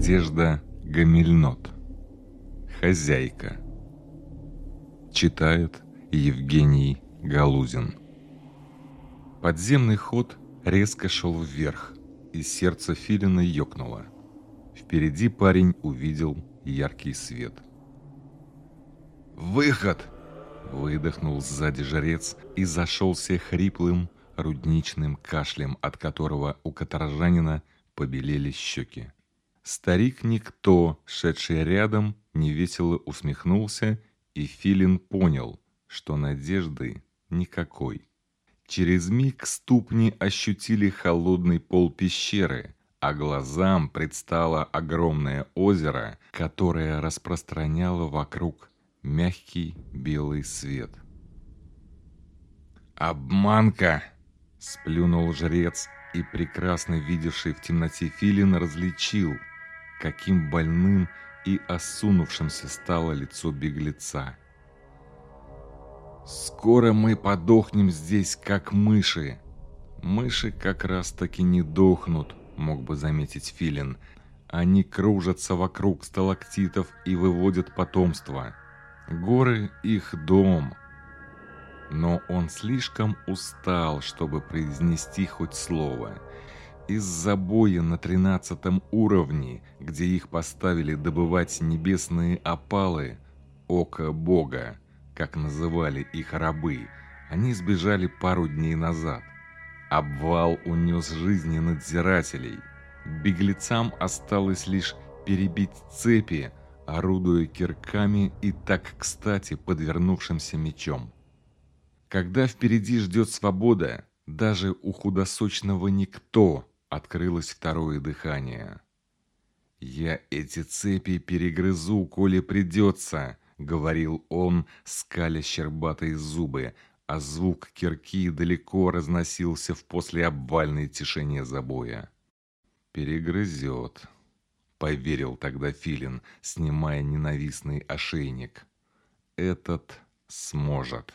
Надежда Гамильнот. Хозяйка. Читает Евгений Галузин. Подземный ход резко шел вверх, и сердце Филина ёкнуло. Впереди парень увидел яркий свет. «Выход!» – выдохнул сзади жрец и зашелся хриплым рудничным кашлем, от которого у каторжанина побелели щеки. Старик Никто, шедший рядом, невесело усмехнулся, и Филин понял, что надежды никакой. Через миг ступни ощутили холодный пол пещеры, а глазам предстало огромное озеро, которое распространяло вокруг мягкий белый свет. «Обманка!» – сплюнул жрец, и прекрасно видевший в темноте Филин различил, каким больным и осунувшимся стало лицо беглеца. Скоро мы подохнем здесь, как мыши. Мыши как раз-таки не дохнут, мог бы заметить Филин. Они кружатся вокруг сталактитов и выводят потомство. Горы — их дом. Но он слишком устал, чтобы произнести хоть слово. Из забоя на тринадцатом уровне, где их поставили добывать небесные опалы, око бога, как называли их рабы, они сбежали пару дней назад. Обвал унес жизни надзирателей. Беглецам осталось лишь перебить цепи, орудуя кирками и так кстати подвернувшимся мечом. Когда впереди ждет свобода, даже у худосочного никто открылось второе дыхание. «Я эти цепи перегрызу, коли придется», говорил он, скаля щербатые зубы, а звук кирки далеко разносился в послеобвальной тишине забоя. «Перегрызет», — поверил тогда Филин, снимая ненавистный ошейник. «Этот сможет».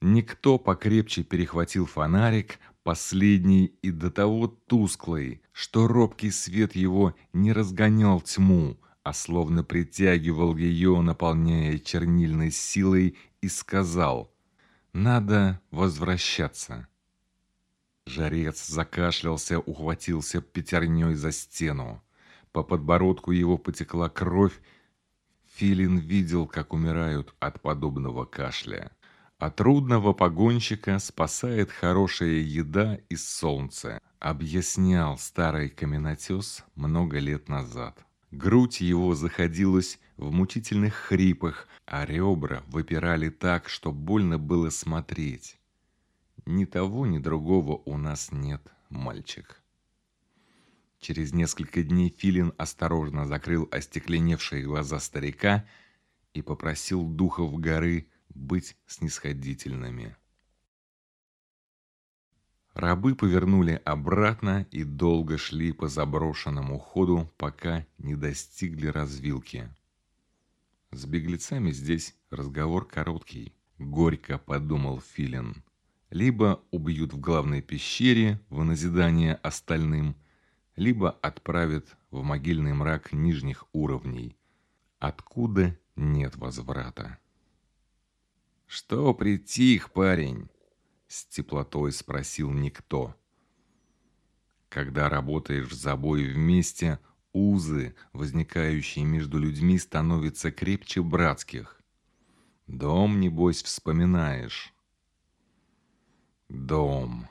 Никто покрепче перехватил фонарик, последний и до того тусклый, что робкий свет его не разгонял тьму, а словно притягивал ее, наполняя чернильной силой, и сказал «Надо возвращаться». Жарец закашлялся, ухватился пятерней за стену. По подбородку его потекла кровь. Филин видел, как умирают от подобного кашля. А трудного погонщика спасает хорошая еда и солнце, объяснял старый каменотес много лет назад. Грудь его заходилась в мучительных хрипах, а ребра выпирали так, что больно было смотреть. Ни того, ни другого у нас нет, мальчик. Через несколько дней Филин осторожно закрыл остекленевшие глаза старика и попросил духов горы быть снисходительными. Рабы повернули обратно и долго шли по заброшенному ходу, пока не достигли развилки. С беглецами здесь разговор короткий, горько подумал Филин. Либо убьют в главной пещере в назидание остальным, либо отправят в могильный мрак нижних уровней, откуда нет возврата. Что притих, парень? с теплотой спросил никто. Когда работаешь в забое вместе, узы, возникающие между людьми, становятся крепче братских. Дом, небось, вспоминаешь. Дом.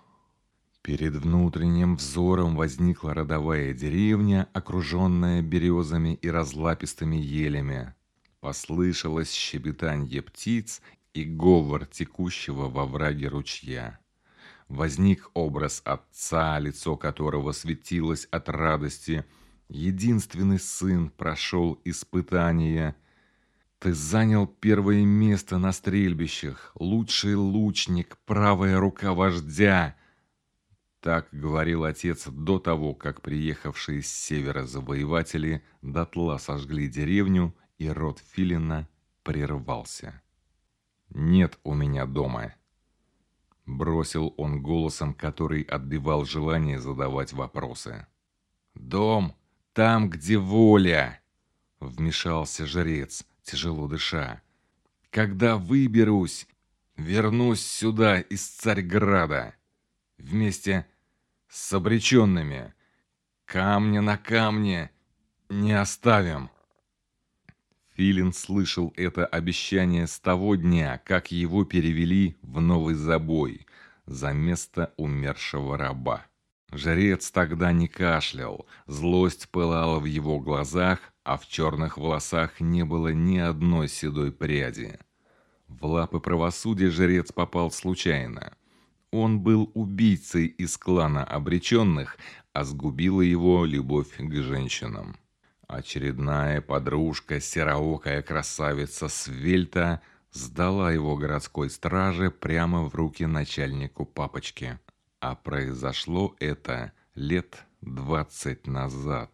Перед внутренним взором возникла родовая деревня, окруженная березами и разлапистыми елями. Послышалось щебетанье птиц и говор текущего во враге ручья. Возник образ отца, лицо которого светилось от радости. Единственный сын прошел испытание. Ты занял первое место на стрельбищах, лучший лучник, правая рука вождя. Так говорил отец до того, как приехавшие с севера завоеватели дотла сожгли деревню, и род Филина прервался. «Нет у меня дома», — бросил он голосом, который отбивал желание задавать вопросы. «Дом? там, где воля!» Вмешался жрец, тяжело дыша. «Когда выберусь, вернусь сюда из Царьграда, вместе с обреченными. Камня на камне не оставим!» Филин слышал это обещание с того дня, как его перевели в новый забой за место умершего раба. Жрец тогда не кашлял, злость пылала в его глазах, а в черных волосах не было ни одной седой пряди. В лапы правосудия жрец попал случайно. Он был убийцей из клана обреченных, а сгубила его любовь к женщинам. Очередная подружка, сероокая красавица Свельта, сдала его городской страже прямо в руки начальнику папочки. А произошло это лет двадцать назад.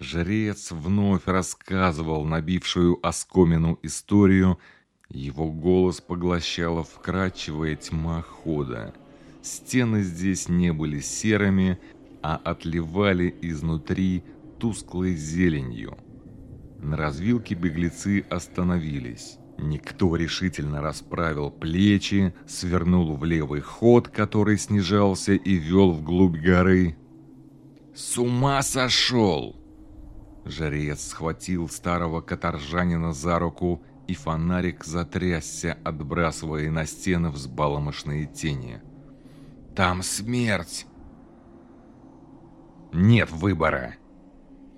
Жрец вновь рассказывал набившую оскомину историю, его голос поглощала вкрадчивая тьма хода. Стены здесь не были серыми, а отливали изнутри тусклой зеленью. На развилке беглецы остановились. Никто решительно расправил плечи, свернул в левый ход, который снижался и вел вглубь горы. «С ума сошел!» Жрец схватил старого каторжанина за руку, и фонарик затрясся, отбрасывая на стены взбаломошные тени. «Там смерть!» «Нет выбора!»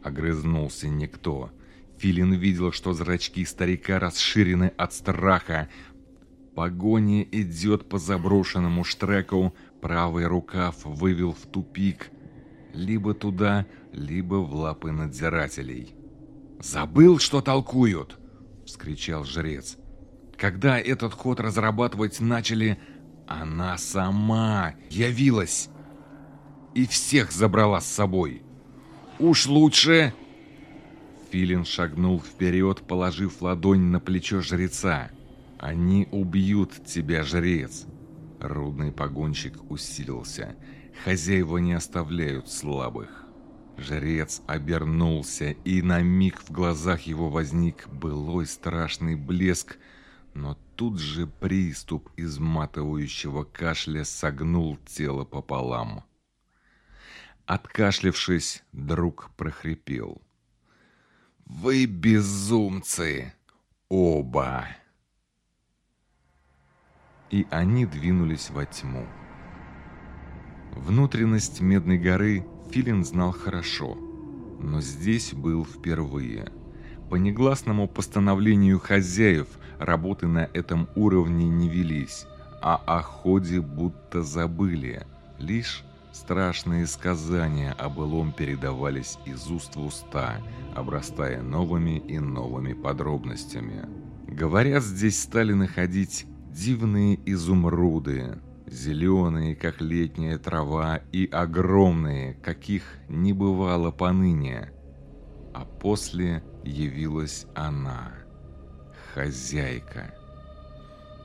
Огрызнулся никто. Филин видел, что зрачки старика расширены от страха. Погоня идет по заброшенному штреку, правый рукав вывел в тупик. Либо туда, либо в лапы надзирателей. «Забыл, что толкуют!» — вскричал жрец. «Когда этот ход разрабатывать начали, она сама явилась и всех забрала с собой. Уж лучше...» Филин шагнул вперед, положив ладонь на плечо жреца. «Они убьют тебя, жрец!» Рудный погонщик усилился. Хозяева не оставляют слабых. Жрец обернулся, и на миг в глазах его возник былой страшный блеск, но тут же приступ изматывающего кашля согнул тело пополам. Откашлившись, друг прохрипел. «Вы безумцы! Оба!» И они двинулись во тьму. Внутренность Медной горы Филин знал хорошо, но здесь был впервые. По негласному постановлению хозяев работы на этом уровне не велись, а о ходе будто забыли, лишь Страшные сказания о былом передавались из уст в уста, обрастая новыми и новыми подробностями. Говорят, здесь стали находить дивные изумруды, зеленые, как летняя трава, и огромные, каких не бывало поныне. А после явилась она, хозяйка.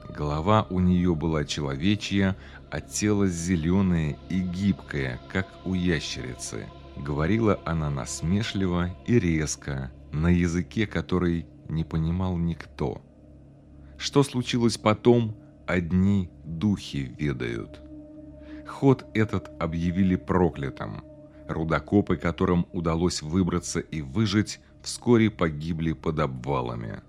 Голова у нее была человечья, а тело зеленое и гибкое, как у ящерицы. Говорила она насмешливо и резко, на языке, который не понимал никто. Что случилось потом, одни духи ведают. Ход этот объявили проклятым. Рудокопы, которым удалось выбраться и выжить, вскоре погибли под обвалами.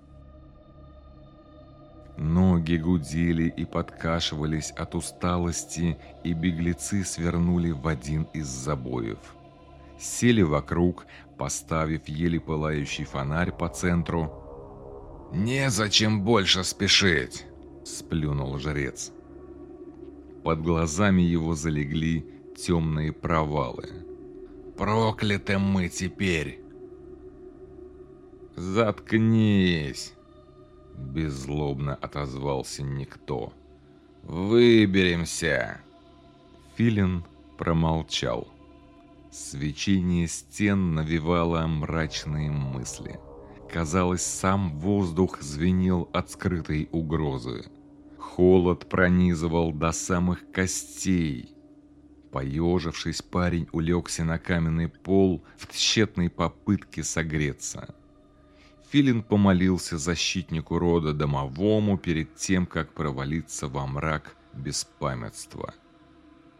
Ноги гудели и подкашивались от усталости, и беглецы свернули в один из забоев. Сели вокруг, поставив еле пылающий фонарь по центру. «Незачем больше спешить!» – сплюнул жрец. Под глазами его залегли темные провалы. «Прокляты мы теперь!» «Заткнись!» Беззлобно отозвался никто. «Выберемся!» Филин промолчал. Свечение стен навевало мрачные мысли. Казалось, сам воздух звенел от скрытой угрозы. Холод пронизывал до самых костей. Поежившись, парень улегся на каменный пол в тщетной попытке согреться. Филин помолился защитнику рода домовому перед тем, как провалиться во мрак беспамятства.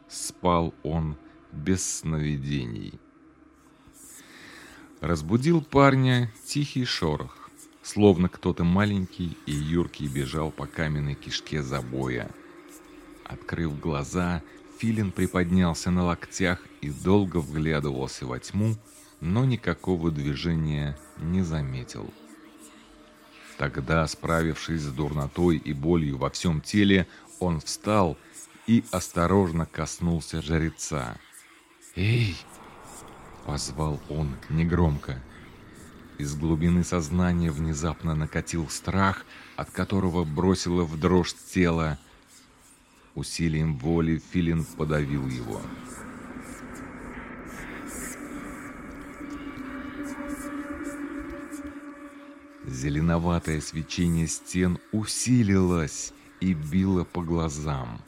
Спал он без сновидений. Разбудил парня тихий шорох, словно кто-то маленький и юркий бежал по каменной кишке забоя. Открыв глаза, Филин приподнялся на локтях и долго вглядывался во тьму, но никакого движения не заметил. Тогда, справившись с дурнотой и болью во всем теле, он встал и осторожно коснулся жреца. «Эй!» — позвал он негромко. Из глубины сознания внезапно накатил страх, от которого бросило в дрожь тело. Усилием воли Филин подавил его. Зеленоватое свечение стен усилилось и било по глазам.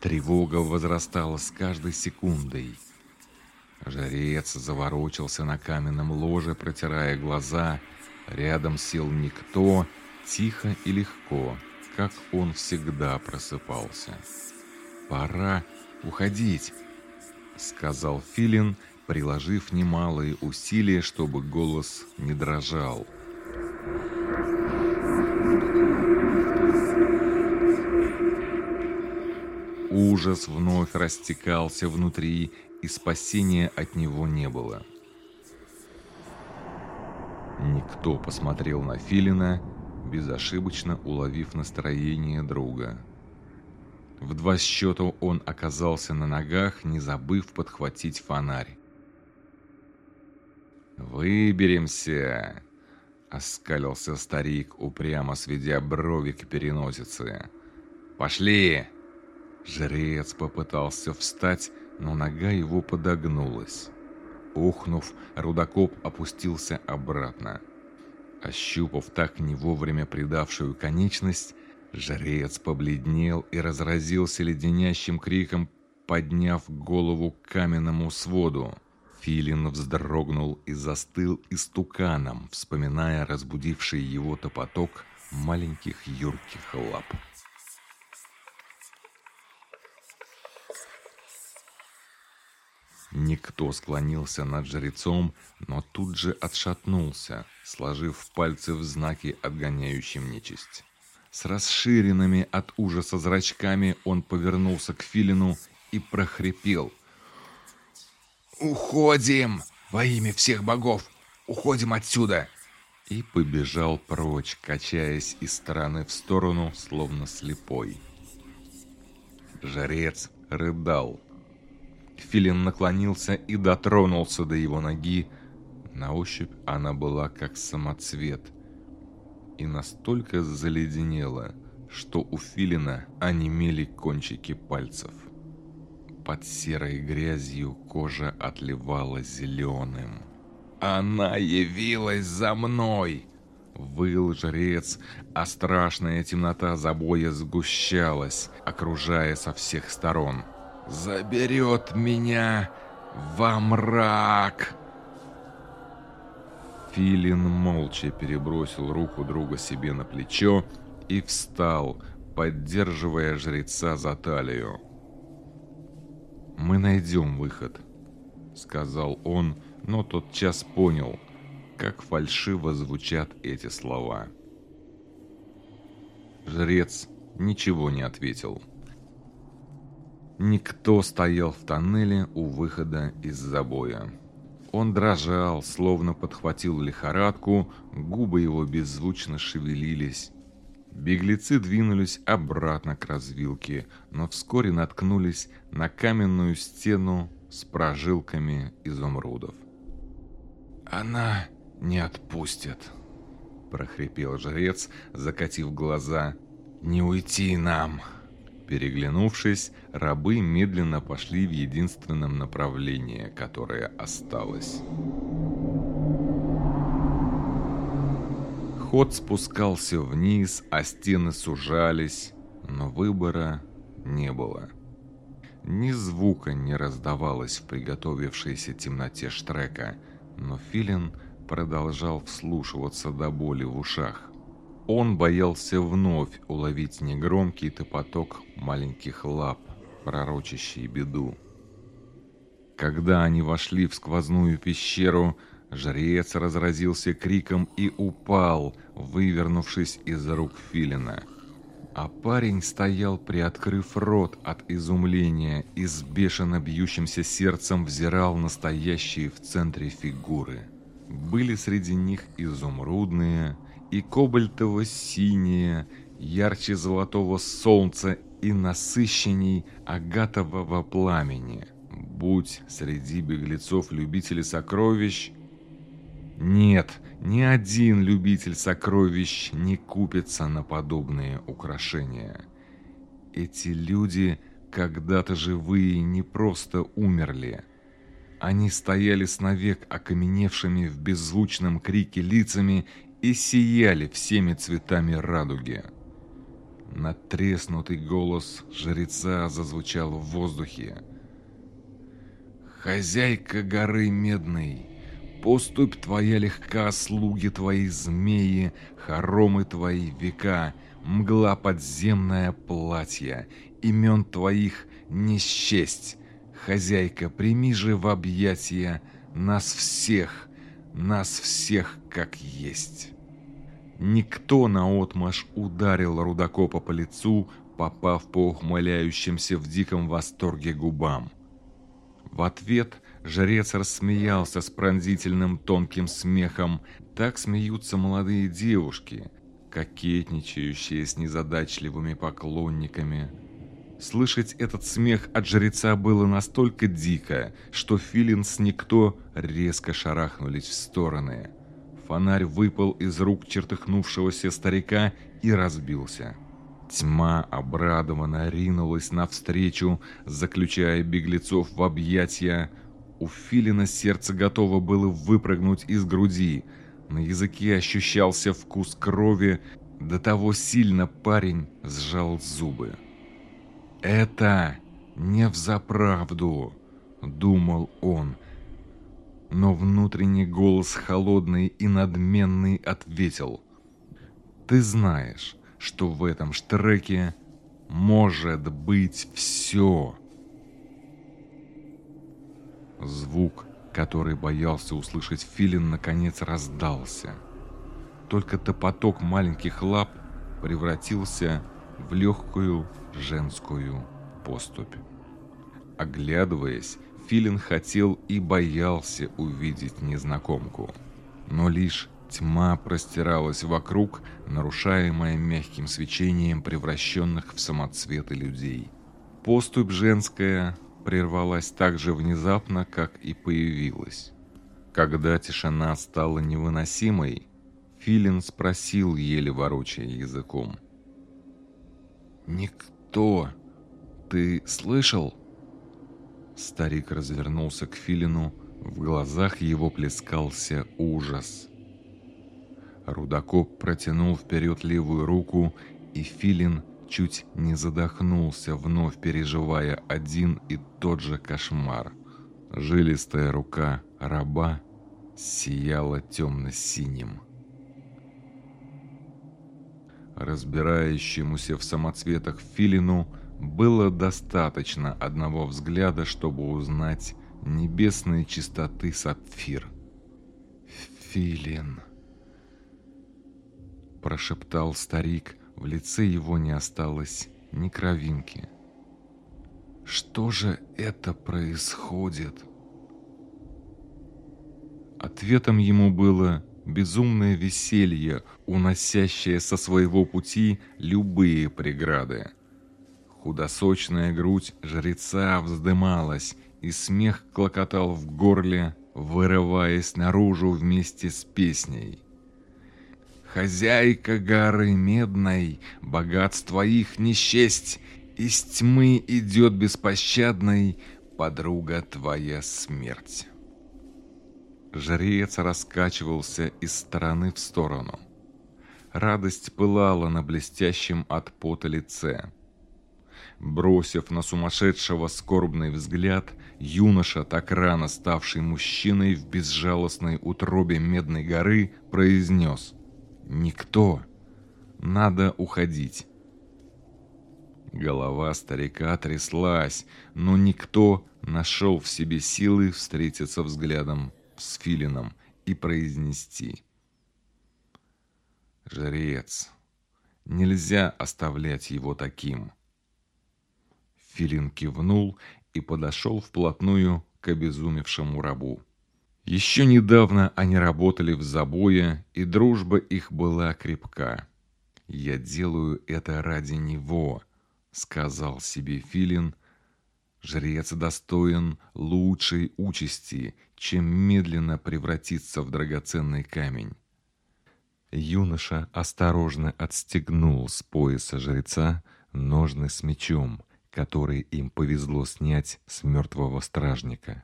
Тревога возрастала с каждой секундой. Жарец заворочился на каменном ложе, протирая глаза. Рядом сел никто, тихо и легко, как он всегда просыпался. «Пора уходить», — сказал Филин, приложив немалые усилия, чтобы голос не дрожал. Ужас вновь растекался внутри, и спасения от него не было. Никто посмотрел на Филина, безошибочно уловив настроение друга. В два счета он оказался на ногах, не забыв подхватить фонарь. «Выберемся!» — оскалился старик, упрямо сведя брови к переносице. «Пошли!» Жрец попытался встать, но нога его подогнулась. Ухнув, рудокоп опустился обратно. Ощупав так не вовремя предавшую конечность, жрец побледнел и разразился леденящим криком, подняв голову к каменному своду. Филин вздрогнул и застыл истуканом, вспоминая разбудивший его топоток маленьких юрких лап. Никто склонился над жрецом, но тут же отшатнулся, сложив пальцы в знаки, отгоняющим нечисть. С расширенными от ужаса зрачками он повернулся к Филину и прохрипел. «Уходим! Во имя всех богов! Уходим отсюда!» И побежал прочь, качаясь из стороны в сторону, словно слепой. Жрец рыдал, Филин наклонился и дотронулся до его ноги. На ощупь она была как самоцвет. И настолько заледенела, что у Филина онемели кончики пальцев. Под серой грязью кожа отливала зеленым. «Она явилась за мной!» Выл жрец, а страшная темнота забоя сгущалась, окружая со всех сторон заберет меня во мрак. Филин молча перебросил руку друга себе на плечо и встал, поддерживая жреца за талию. «Мы найдем выход», — сказал он, но тот час понял, как фальшиво звучат эти слова. Жрец ничего не ответил. Никто стоял в тоннеле у выхода из забоя. Он дрожал, словно подхватил лихорадку, губы его беззвучно шевелились. Беглецы двинулись обратно к развилке, но вскоре наткнулись на каменную стену с прожилками изумрудов. «Она не отпустит», — прохрипел жрец, закатив глаза. «Не уйти нам!» Переглянувшись, рабы медленно пошли в единственном направлении, которое осталось. Ход спускался вниз, а стены сужались, но выбора не было. Ни звука не раздавалось в приготовившейся темноте штрека, но Филин продолжал вслушиваться до боли в ушах. Он боялся вновь уловить негромкий топоток маленьких лап, пророчащий беду. Когда они вошли в сквозную пещеру, жрец разразился криком и упал, вывернувшись из рук Филина. А парень стоял, приоткрыв рот от изумления и с бешено бьющимся сердцем взирал на стоящие в центре фигуры. Были среди них изумрудные и кобальтово-синие, ярче золотого солнца и насыщенней агатового пламени – будь среди беглецов любители сокровищ... Нет, ни один любитель сокровищ не купится на подобные украшения. Эти люди, когда-то живые, не просто умерли. Они стояли с навек окаменевшими в беззвучном крике лицами и сияли всеми цветами радуги. Натреснутый голос жреца зазвучал в воздухе. Хозяйка горы медной, поступь твоя легка, слуги твои змеи, хоромы твои века, мгла подземное платье, имен твоих не счесть. Хозяйка, прими же в объятия нас всех, нас всех как есть. Никто наотмашь ударил рудокопа по лицу, попав по ухмыляющимся в диком восторге губам. В ответ жрец рассмеялся с пронзительным тонким смехом. Так смеются молодые девушки, кокетничающие с незадачливыми поклонниками. Слышать этот смех от жреца было настолько дико, что Филин с никто резко шарахнулись в стороны. Фонарь выпал из рук чертыхнувшегося старика и разбился. Тьма обрадованно ринулась навстречу, заключая беглецов в объятия. У Филина сердце готово было выпрыгнуть из груди. На языке ощущался вкус крови, до того сильно парень сжал зубы. «Это не взаправду», — думал он. Но внутренний голос холодный и надменный ответил. «Ты знаешь, что в этом штреке может быть все. Звук, который боялся услышать Филин, наконец раздался. Только топоток маленьких лап превратился в легкую женскую поступь. Оглядываясь, Филин хотел и боялся увидеть незнакомку, но лишь Тьма простиралась вокруг, нарушаемая мягким свечением превращенных в самоцветы людей. Поступь женская прервалась так же внезапно, как и появилась. Когда тишина стала невыносимой, Филин спросил, еле ворочая языком. «Никто! Ты слышал?» Старик развернулся к Филину, в глазах его плескался ужас. Рудокоп протянул вперед левую руку, и Филин чуть не задохнулся, вновь переживая один и тот же кошмар. Жилистая рука раба сияла темно-синим. Разбирающемуся в самоцветах Филину было достаточно одного взгляда, чтобы узнать небесные чистоты сапфир. Филин прошептал старик, в лице его не осталось ни кровинки. Что же это происходит? Ответом ему было безумное веселье, уносящее со своего пути любые преграды. Худосочная грудь жреца вздымалась, и смех клокотал в горле, вырываясь наружу вместе с песней. Хозяйка горы медной, богатство их не счесть, Из тьмы идет беспощадной подруга твоя смерть. Жрец раскачивался из стороны в сторону. Радость пылала на блестящем от пота лице. Бросив на сумасшедшего скорбный взгляд, юноша, так рано ставший мужчиной в безжалостной утробе Медной горы, произнес «Никто! Надо уходить!» Голова старика тряслась, но никто нашел в себе силы встретиться взглядом с Филином и произнести «Жрец, нельзя оставлять его таким!» Филин кивнул и подошел вплотную к обезумевшему рабу. Еще недавно они работали в забое, и дружба их была крепка. «Я делаю это ради него», — сказал себе Филин. «Жрец достоин лучшей участи, чем медленно превратиться в драгоценный камень». Юноша осторожно отстегнул с пояса жреца ножны с мечом который им повезло снять с мертвого стражника.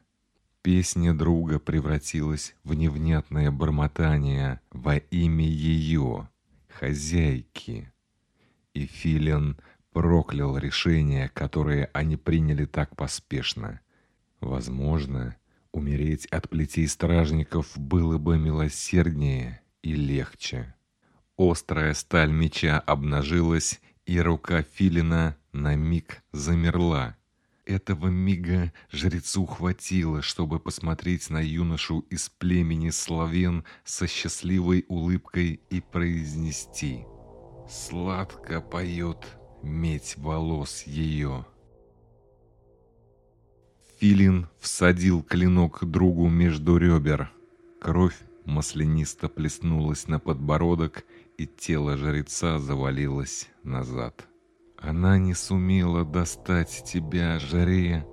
Песня друга превратилась в невнятное бормотание во имя ее, хозяйки. И Филин проклял решение, которое они приняли так поспешно. Возможно, умереть от плетей стражников было бы милосерднее и легче. Острая сталь меча обнажилась, и рука Филина на миг замерла. Этого мига жрецу хватило, чтобы посмотреть на юношу из племени славен со счастливой улыбкой и произнести «Сладко поет медь волос ее». Филин всадил клинок другу между ребер. Кровь маслянисто плеснулась на подбородок, и тело жреца завалилось назад. Она не сумела достать тебя, Жаре.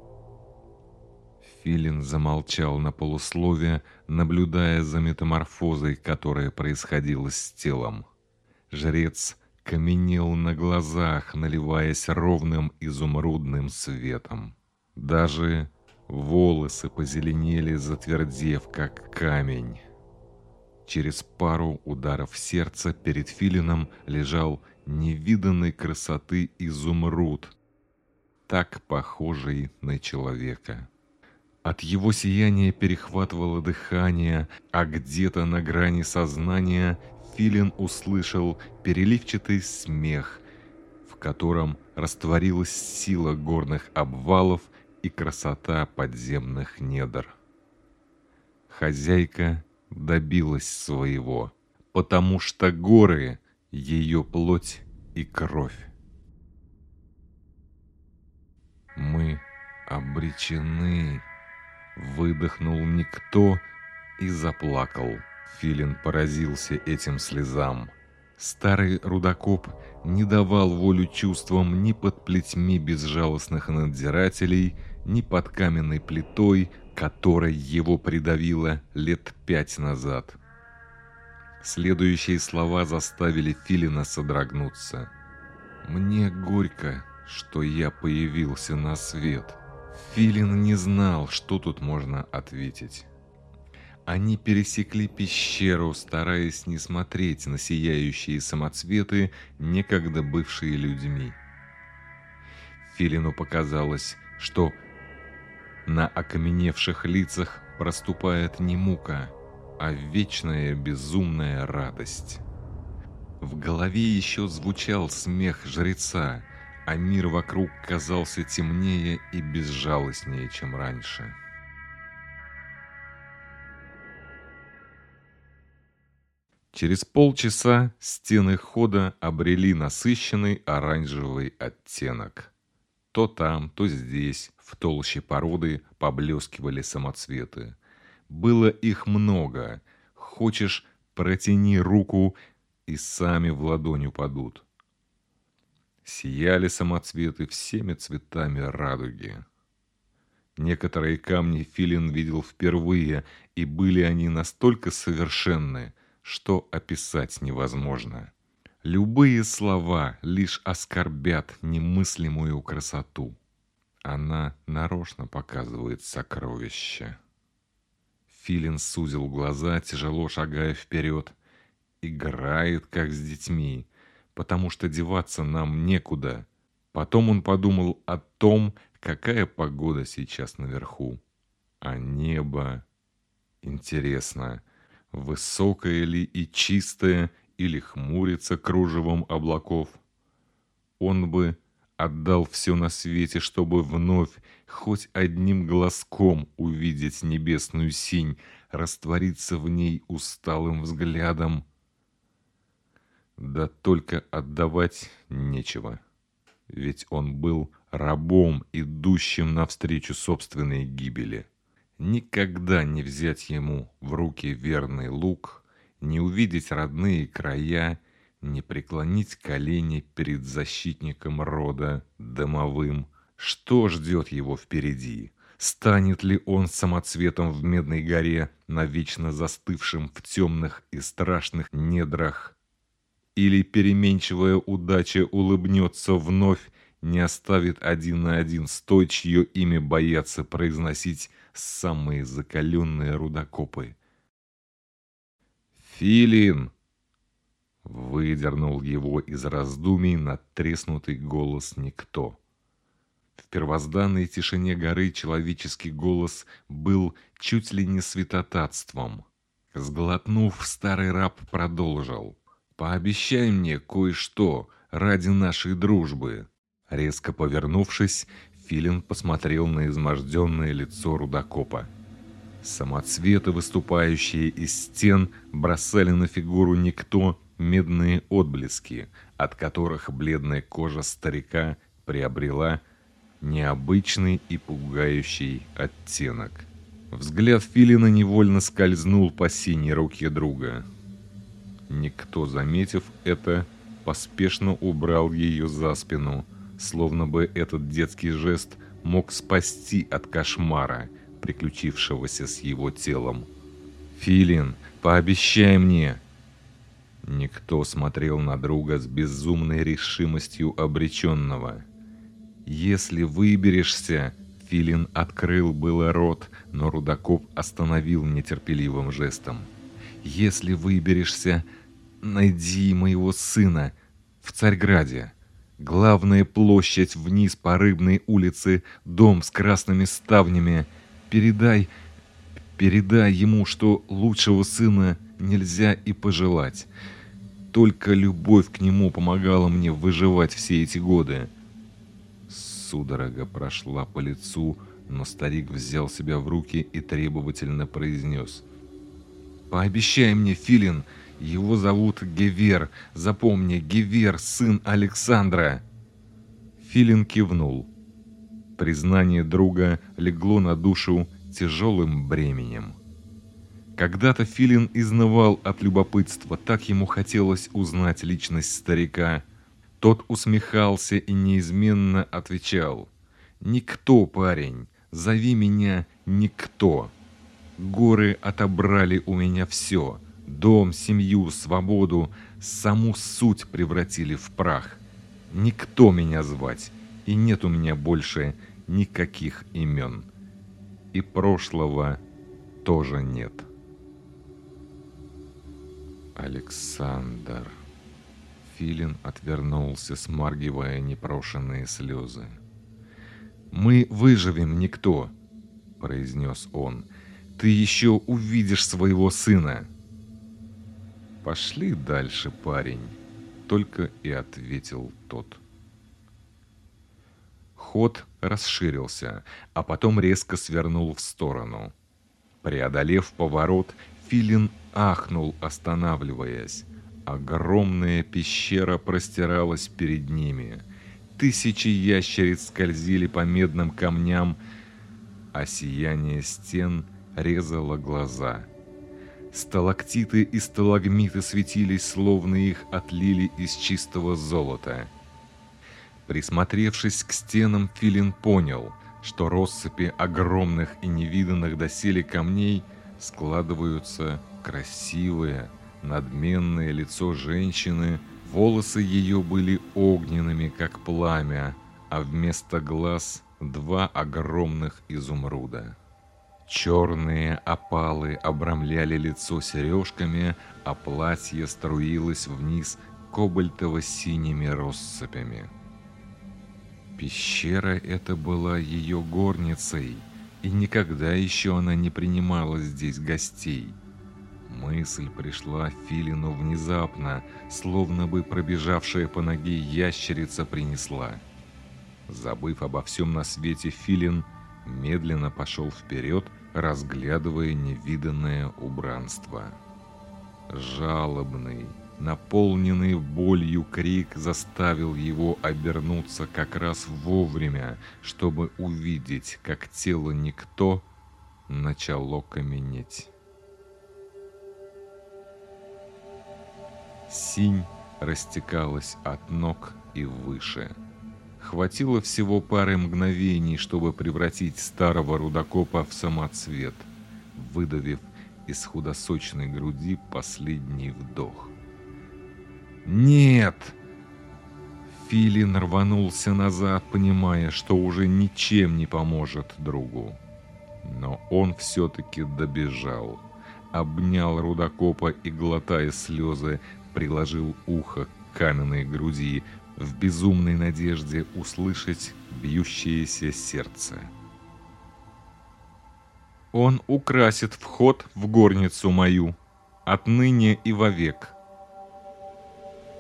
Филин замолчал на полусловие, наблюдая за метаморфозой, которая происходила с телом. Жрец каменел на глазах, наливаясь ровным изумрудным светом. Даже волосы позеленели, затвердев, как камень. Через пару ударов сердца перед Филином лежал невиданной красоты изумруд, так похожий на человека. От его сияния перехватывало дыхание, а где-то на грани сознания Филин услышал переливчатый смех, в котором растворилась сила горных обвалов и красота подземных недр. Хозяйка добилась своего, потому что горы ее плоть и кровь. Мы обречены, выдохнул никто и заплакал. Филин поразился этим слезам. Старый рудокоп не давал волю чувствам ни под плетьми безжалостных надзирателей, ни под каменной плитой, которой его придавило лет пять назад. Следующие слова заставили Филина содрогнуться. «Мне горько, что я появился на свет». Филин не знал, что тут можно ответить. Они пересекли пещеру, стараясь не смотреть на сияющие самоцветы, некогда бывшие людьми. Филину показалось, что на окаменевших лицах проступает не мука, а вечная безумная радость. В голове еще звучал смех жреца, а мир вокруг казался темнее и безжалостнее, чем раньше. Через полчаса стены хода обрели насыщенный оранжевый оттенок. То там, то здесь, в толще породы, поблескивали самоцветы. Было их много. Хочешь, протяни руку, и сами в ладонь упадут. Сияли самоцветы всеми цветами радуги. Некоторые камни Филин видел впервые, и были они настолько совершенны, что описать невозможно. Любые слова лишь оскорбят немыслимую красоту. Она нарочно показывает сокровища. Филин сузил глаза, тяжело шагая вперед. Играет, как с детьми, потому что деваться нам некуда. Потом он подумал о том, какая погода сейчас наверху. А небо... Интересно, высокое ли и чистое, или хмурится кружевом облаков? Он бы отдал все на свете, чтобы вновь хоть одним глазком увидеть небесную синь, раствориться в ней усталым взглядом. Да только отдавать нечего, ведь он был рабом, идущим навстречу собственной гибели. Никогда не взять ему в руки верный лук, не увидеть родные края, не преклонить колени перед защитником рода домовым. Что ждет его впереди? Станет ли он самоцветом в Медной горе, навечно застывшим в темных и страшных недрах? Или переменчивая удача улыбнется вновь, не оставит один на один с той, чье имя боятся произносить самые закаленные рудокопы? «Филин!» Выдернул его из раздумий надтреснутый голос никто. В первозданной тишине горы человеческий голос был чуть ли не святотатством. Сглотнув, старый раб продолжил. «Пообещай мне кое-что ради нашей дружбы». Резко повернувшись, Филин посмотрел на изможденное лицо рудокопа. Самоцветы, выступающие из стен, бросали на фигуру никто медные отблески, от которых бледная кожа старика приобрела необычный и пугающий оттенок. Взгляд Филина невольно скользнул по синей руке друга. Никто, заметив это, поспешно убрал ее за спину, словно бы этот детский жест мог спасти от кошмара, приключившегося с его телом. «Филин, пообещай мне!» Никто смотрел на друга с безумной решимостью обреченного. «Если выберешься...» Филин открыл было рот, но Рудаков остановил нетерпеливым жестом. «Если выберешься, найди моего сына в Царьграде. Главная площадь вниз по Рыбной улице, дом с красными ставнями. Передай, передай ему, что лучшего сына нельзя и пожелать. Только любовь к нему помогала мне выживать все эти годы. Судорога прошла по лицу, но старик взял себя в руки и требовательно произнес. «Пообещай мне, Филин, его зовут Гевер. Запомни, Гевер, сын Александра!» Филин кивнул. Признание друга легло на душу тяжелым бременем. Когда-то Филин изнывал от любопытства, так ему хотелось узнать личность старика. Тот усмехался и неизменно отвечал. «Никто, парень, зови меня Никто. Горы отобрали у меня все. Дом, семью, свободу, саму суть превратили в прах. Никто меня звать, и нет у меня больше никаких имен. И прошлого тоже нет». Александр. Филин отвернулся, смаргивая непрошенные слезы. «Мы выживем, никто!» – произнес он. «Ты еще увидишь своего сына!» «Пошли дальше, парень!» – только и ответил тот. Ход расширился, а потом резко свернул в сторону. Преодолев поворот, Филин ахнул, останавливаясь. Огромная пещера простиралась перед ними. Тысячи ящериц скользили по медным камням, а сияние стен резало глаза. Сталактиты и сталагмиты светились, словно их отлили из чистого золота. Присмотревшись к стенам, Филин понял, что россыпи огромных и невиданных доселе камней складываются красивое, надменное лицо женщины, волосы ее были огненными, как пламя, а вместо глаз два огромных изумруда. Черные опалы обрамляли лицо сережками, а платье струилось вниз кобальтово-синими россыпями. Пещера эта была ее горницей, и никогда еще она не принимала здесь гостей. Мысль пришла Филину внезапно, словно бы пробежавшая по ноге ящерица принесла. Забыв обо всем на свете, Филин медленно пошел вперед, разглядывая невиданное убранство. Жалобный, наполненный болью крик заставил его обернуться как раз вовремя, чтобы увидеть, как тело никто начало каменеть. Синь растекалась от ног и выше. Хватило всего пары мгновений, чтобы превратить старого рудокопа в самоцвет, выдавив из худосочной груди последний вдох. «Нет!» Филин рванулся назад, понимая, что уже ничем не поможет другу. Но он все-таки добежал, обнял рудокопа и, глотая слезы, приложил ухо к каменной груди в безумной надежде услышать бьющееся сердце. Он украсит вход в горницу мою, отныне и вовек.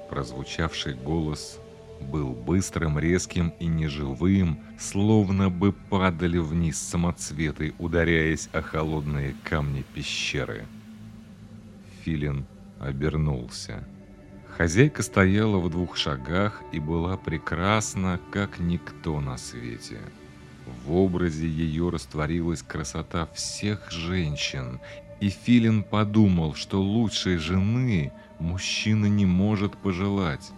Прозвучавший голос был быстрым, резким и неживым, словно бы падали вниз самоцветы, ударяясь о холодные камни пещеры. Филин обернулся. Хозяйка стояла в двух шагах и была прекрасна, как никто на свете. В образе ее растворилась красота всех женщин, и Филин подумал, что лучшей жены мужчина не может пожелать.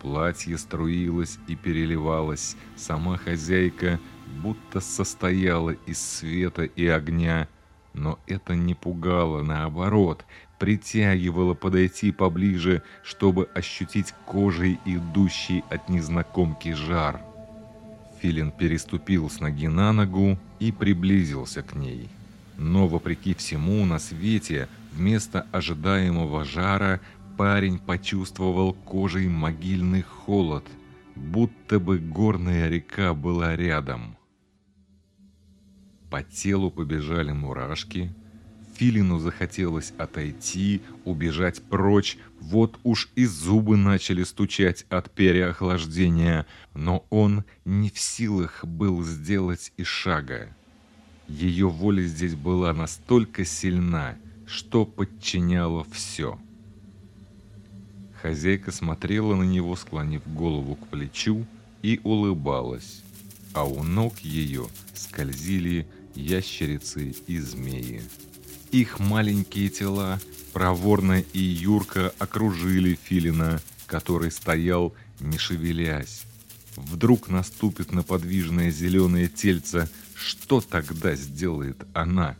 Платье струилось и переливалось, сама хозяйка будто состояла из света и огня, но это не пугало, наоборот, притягивало подойти поближе, чтобы ощутить кожей идущий от незнакомки жар. Филин переступил с ноги на ногу и приблизился к ней. Но, вопреки всему на свете, вместо ожидаемого жара парень почувствовал кожей могильный холод, будто бы горная река была рядом. По телу побежали мурашки, Филину захотелось отойти, убежать прочь, вот уж и зубы начали стучать от переохлаждения, но он не в силах был сделать и шага. Ее воля здесь была настолько сильна, что подчиняла все. Хозяйка смотрела на него, склонив голову к плечу, и улыбалась, а у ног ее скользили ящерицы и змеи. Их маленькие тела проворно и юрко окружили Филина, который стоял, не шевелясь. Вдруг наступит на подвижное зеленое тельце, что тогда сделает она?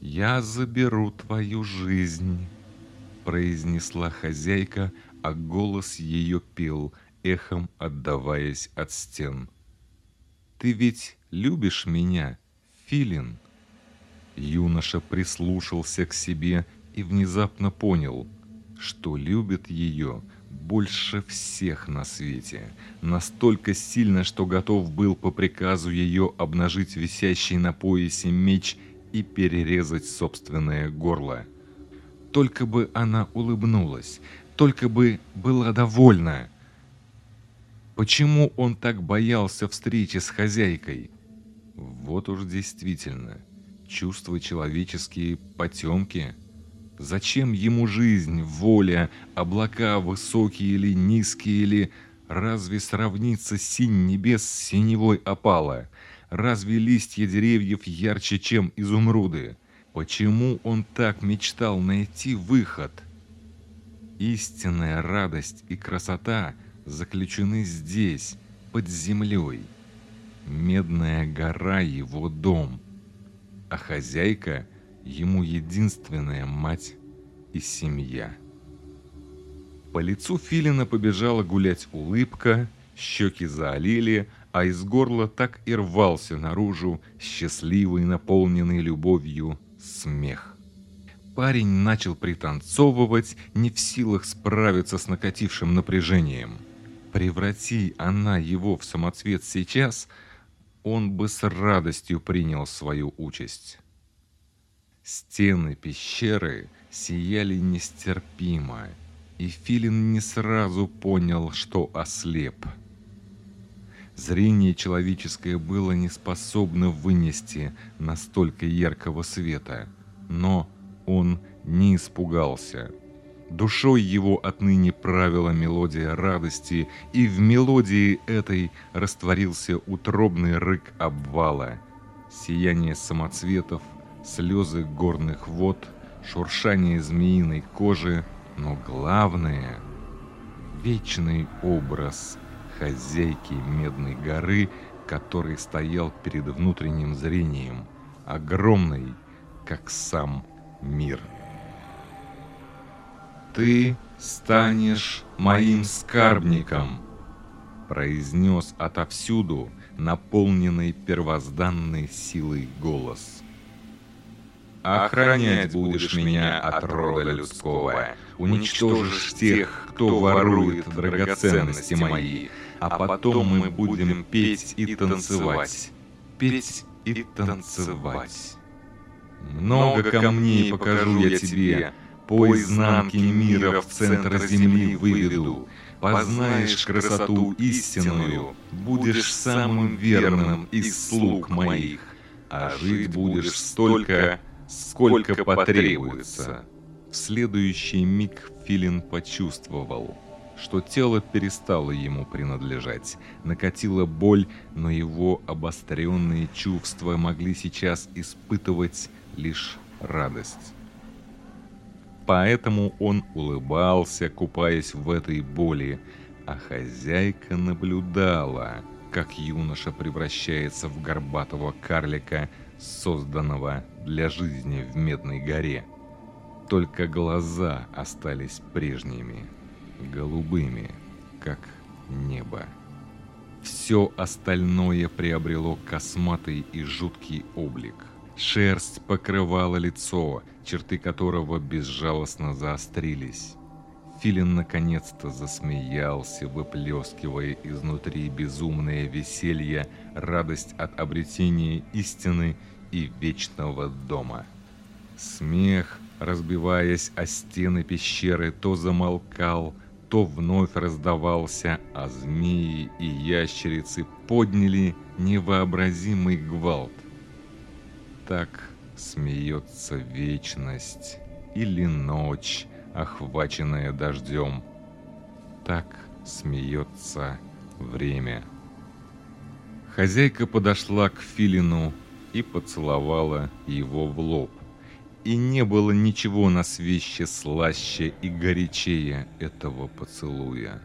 «Я заберу твою жизнь», — произнесла хозяйка, а голос ее пел, эхом отдаваясь от стен. «Ты ведь любишь меня, Филин?» Юноша прислушался к себе и внезапно понял, что любит ее больше всех на свете. Настолько сильно, что готов был по приказу ее обнажить висящий на поясе меч и перерезать собственное горло. Только бы она улыбнулась, только бы была довольна. Почему он так боялся встречи с хозяйкой? Вот уж действительно – чувства человеческие потемки. Зачем ему жизнь, воля, облака высокие или низкие или... Разве сравнится синь небес с синевой опала? Разве листья деревьев ярче, чем изумруды? Почему он так мечтал найти выход? Истинная радость и красота заключены здесь, под землей. Медная гора — его дом — а хозяйка ему единственная мать и семья. По лицу Филина побежала гулять улыбка, щеки заолели, а из горла так и рвался наружу счастливый, наполненный любовью смех. Парень начал пританцовывать, не в силах справиться с накатившим напряжением. Преврати она его в самоцвет сейчас, он бы с радостью принял свою участь. Стены пещеры сияли нестерпимо, и Филин не сразу понял, что ослеп. Зрение человеческое было не способно вынести настолько яркого света, но он не испугался. Душой его отныне правила мелодия радости, и в мелодии этой растворился утробный рык обвала, сияние самоцветов, слезы горных вод, шуршание змеиной кожи, но главное — вечный образ хозяйки Медной горы, который стоял перед внутренним зрением, огромный, как сам мир. «Ты станешь моим скарбником», — произнес отовсюду наполненный первозданной силой голос. «Охранять будешь меня от рода людского, уничтожишь тех, кто ворует драгоценности мои, а потом мы будем петь и танцевать, петь и танцевать. Много камней покажу я тебе, по изнанке мира в центр земли выведу. Познаешь красоту истинную, будешь самым верным из слуг моих, а жить будешь столько, сколько потребуется. В следующий миг Филин почувствовал, что тело перестало ему принадлежать. Накатила боль, но его обостренные чувства могли сейчас испытывать лишь радость поэтому он улыбался, купаясь в этой боли, а хозяйка наблюдала, как юноша превращается в горбатого карлика, созданного для жизни в Медной горе. Только глаза остались прежними, голубыми, как небо. Все остальное приобрело косматый и жуткий облик. Шерсть покрывала лицо, черты которого безжалостно заострились. Филин наконец-то засмеялся, выплескивая изнутри безумное веселье, радость от обретения истины и вечного дома. Смех, разбиваясь о стены пещеры, то замолкал, то вновь раздавался, а змеи и ящерицы подняли невообразимый гвалт так смеется вечность или ночь, охваченная дождем. Так смеется время. Хозяйка подошла к Филину и поцеловала его в лоб. И не было ничего на свеще слаще и горячее этого поцелуя.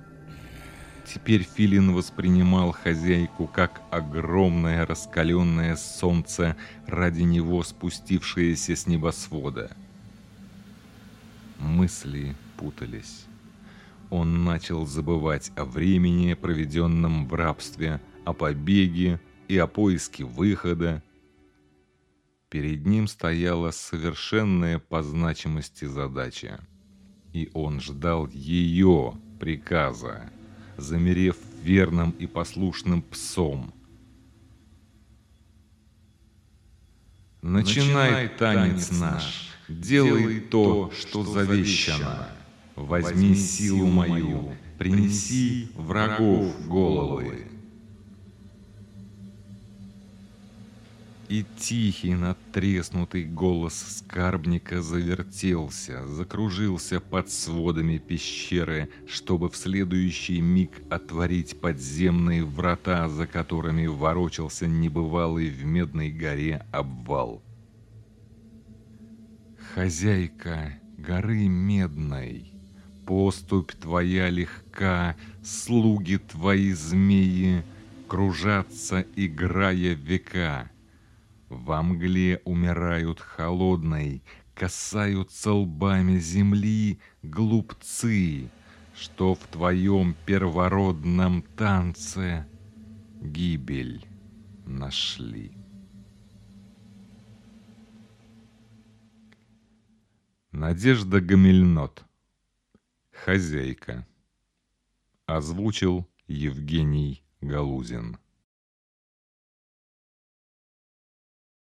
Теперь Филин воспринимал хозяйку как огромное раскаленное солнце, ради него спустившееся с небосвода. Мысли путались. Он начал забывать о времени, проведенном в рабстве, о побеге и о поиске выхода. Перед ним стояла совершенная по значимости задача, и он ждал ее приказа замерев верным и послушным псом. Начинай танец наш, делай то, что завещано. Возьми силу мою, принеси врагов головы. И тихий, натреснутый голос скарбника завертелся, закружился под сводами пещеры, чтобы в следующий миг отворить подземные врата, за которыми ворочался небывалый в Медной горе обвал. Хозяйка горы Медной, поступь твоя легка, слуги твои змеи, кружатся, играя века — во мгле умирают холодной, Касаются лбами земли глупцы, Что в твоем первородном танце Гибель нашли. Надежда Гамельнот Хозяйка Озвучил Евгений Галузин.